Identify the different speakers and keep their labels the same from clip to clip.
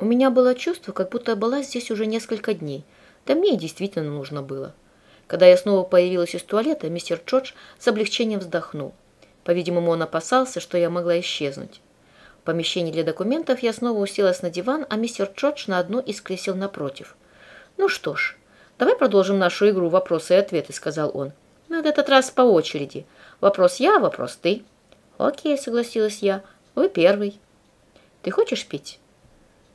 Speaker 1: У меня было чувство, как будто я была здесь уже несколько дней. Да мне и действительно нужно было. Когда я снова появилась из туалета, мистер Джордж с облегчением вздохнул. По-видимому, он опасался, что я могла исчезнуть. В помещении для документов я снова уселась на диван, а мистер Джордж на одно из кресел напротив. «Ну что ж, давай продолжим нашу игру «Вопросы и ответы», — сказал он. «На этот раз по очереди. Вопрос я, вопрос ты». «Окей», — согласилась я. «Вы первый». «Ты хочешь пить?»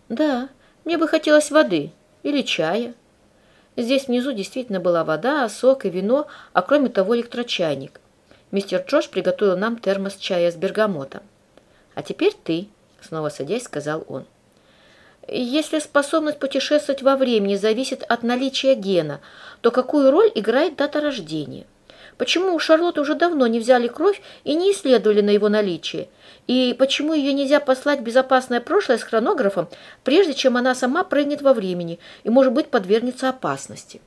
Speaker 1: «Да, мне бы хотелось воды или чая». Здесь внизу действительно была вода, сок и вино, а кроме того электрочайник. Мистер Джош приготовил нам термос чая с бергамотом. «А теперь ты», — снова садясь, сказал он. Если способность путешествовать во времени зависит от наличия гена, то какую роль играет дата рождения? Почему у Шарлотты уже давно не взяли кровь и не исследовали на его наличие? И почему ее нельзя послать в безопасное прошлое с хронографом, прежде чем она сама прыгнет во времени и, может быть, подвергнется опасности?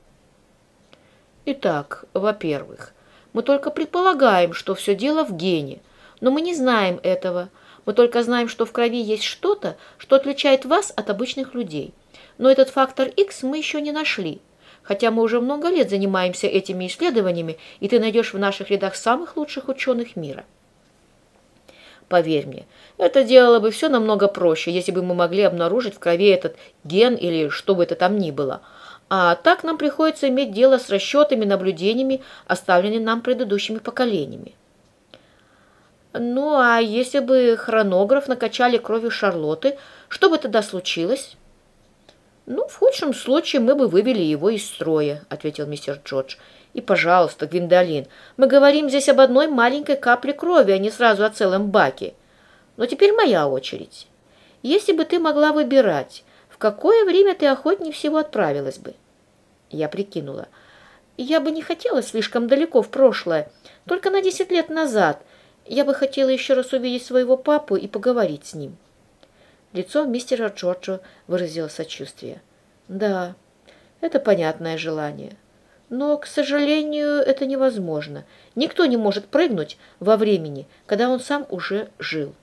Speaker 1: Итак, во-первых, мы только предполагаем, что все дело в гене, но мы не знаем этого. Мы только знаем, что в крови есть что-то, что отличает вас от обычных людей. Но этот фактор X мы еще не нашли. Хотя мы уже много лет занимаемся этими исследованиями, и ты найдешь в наших рядах самых лучших ученых мира. Поверь мне, это делало бы все намного проще, если бы мы могли обнаружить в крови этот ген или что бы это там ни было. А так нам приходится иметь дело с расчетами, наблюдениями, оставленными нам предыдущими поколениями. Ну, а если бы хронограф накачали кровью Шарлотты, что бы тогда случилось? Ну, в худшем случае мы бы вывели его из строя, ответил мистер Джордж. И, пожалуйста, Гвиндолин, мы говорим здесь об одной маленькой капле крови, а не сразу о целом баке. Но теперь моя очередь. Если бы ты могла выбирать, в какое время ты охотнее всего отправилась бы? Я прикинула. Я бы не хотела слишком далеко в прошлое, только на десять лет назад. Я бы хотела еще раз увидеть своего папу и поговорить с ним. Лицо мистера Джорджа выразило сочувствие. Да, это понятное желание. Но, к сожалению, это невозможно. Никто не может прыгнуть во времени, когда он сам уже жил.